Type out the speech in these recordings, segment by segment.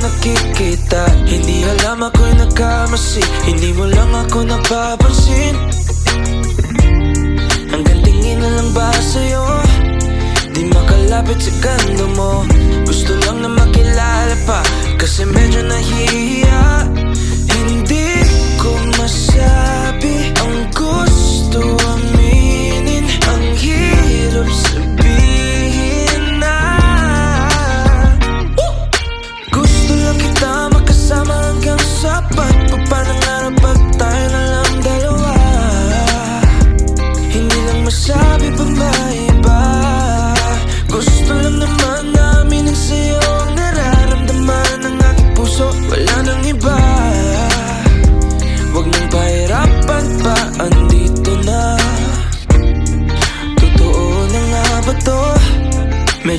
nakikita. Hindi alam ako'y nagkamasi. Hindi mo lang ako napapansin. Hanggang tingin na lang ba sa'yo? Di makalapit sa ganda mo. Gusto lang na makilala pa. Kasi medyo nahihiya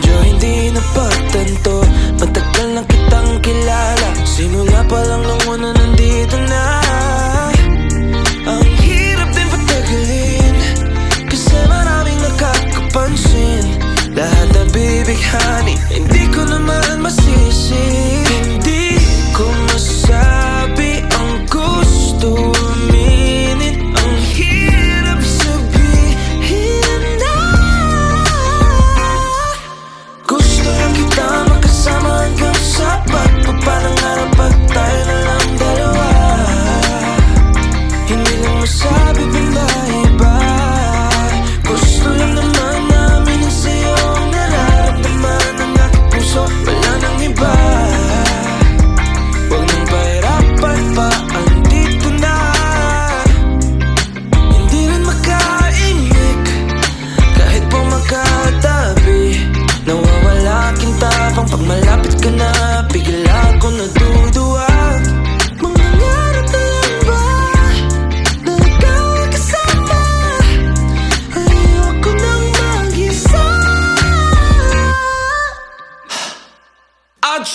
Medyo hindi na patanto Matagal na kitang kilala. Simula pa lang nung una nandito na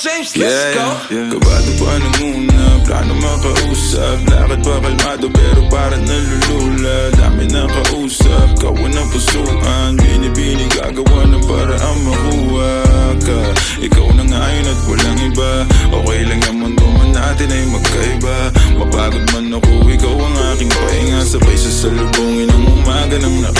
James, let's go! Kabado pa nung una, plano makausap Lakad pa kalmado pero parang nalulula Dami na kausap, kawan ng pusuan Binibini gagawa ng paraan makuha ka Ikaw na ngayon at walang iba. Okay lang yung mundo man natin ay magkaiba. Mapagod man ako, ikaw ang aking pahinga. Sabay sa salubungin ang umaga ng nakahiga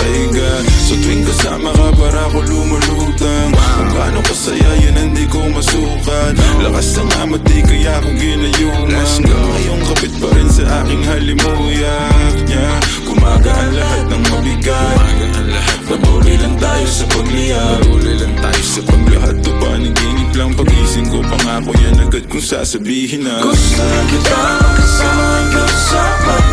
di ko masukat Lakas ng amat di kaya ako ginayuman Hanggang ngayon kapit pa rin sa aking halimuyak yeah. Gumagaan lahat ng mabigat. Patuloy lang tayo sa pagliyab Patuloy lang tayo sa paglahat to panaginip lang? Pagising ko pangako yan agad kung sasabihin na. Gusto kita makasama hanggang sa pagpapanangarap